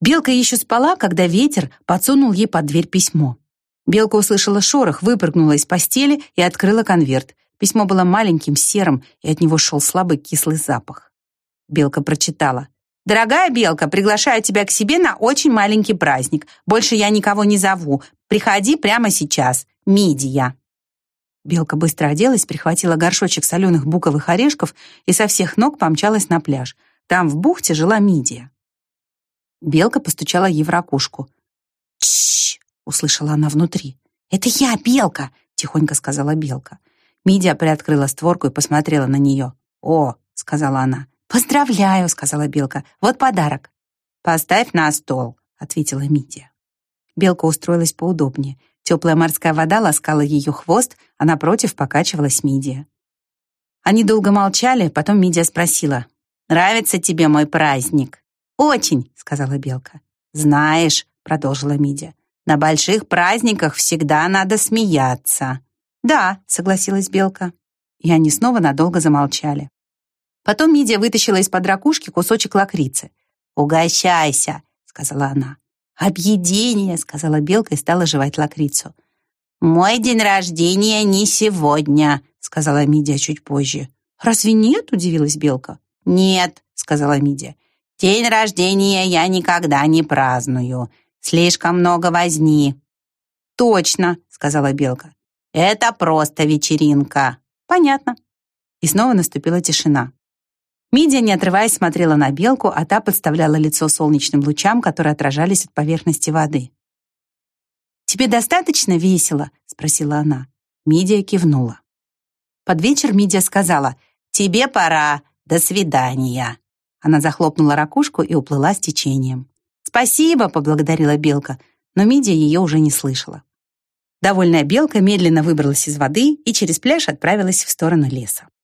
Белка еще спала, когда ветер подсунул ей под дверь письмо. Белка услышала шорох, выпрыгнула из постели и открыла конверт. Письмо было маленьким, серым, и от него шел слабый кислый запах. Белка прочитала. «Дорогая Белка, приглашаю тебя к себе на очень маленький праздник. Больше я никого не зову. Приходи прямо сейчас. Мидия». Белка быстро оделась, прихватила горшочек соленых буковых орешков и со всех ног помчалась на пляж. Там в бухте жила Мидия. Белка постучала ей в ракушку. «Тш!» — услышала она внутри. «Это я, Белка!» — тихонько сказала Белка. Мидия приоткрыла створку и посмотрела на нее. «О!» — сказала она. «Поздравляю!» — сказала Белка. «Вот подарок». «Поставь на стол», — ответила Мидия. Белка устроилась поудобнее. Теплая морская вода ласкала ее хвост, а напротив покачивалась Мидия. Они долго молчали, потом Мидия спросила. «Нравится тебе мой праздник?» «Очень», — сказала Белка. «Знаешь», — продолжила Мидия, «на больших праздниках всегда надо смеяться». «Да», — согласилась Белка. И они снова надолго замолчали. Потом Мидия вытащила из-под ракушки кусочек лакрицы. «Угощайся», — сказала она. «Объедение», — сказала Белка и стала жевать лакрицу. «Мой день рождения не сегодня», — сказала Мидия чуть позже. «Разве нет?» — удивилась Белка. «Нет», — сказала Мидия. «День рождения я никогда не праздную. Слишком много возни». «Точно», — сказала Белка. «Это просто вечеринка». «Понятно». И снова наступила тишина. Мидия, не отрываясь, смотрела на белку, а та подставляла лицо солнечным лучам, которые отражались от поверхности воды. «Тебе достаточно весело?» — спросила она. Мидия кивнула. Под вечер Мидия сказала «Тебе пора. До свидания». Она захлопнула ракушку и уплыла с течением. «Спасибо», — поблагодарила белка, но Мидия ее уже не слышала. Довольная белка медленно выбралась из воды и через пляж отправилась в сторону леса.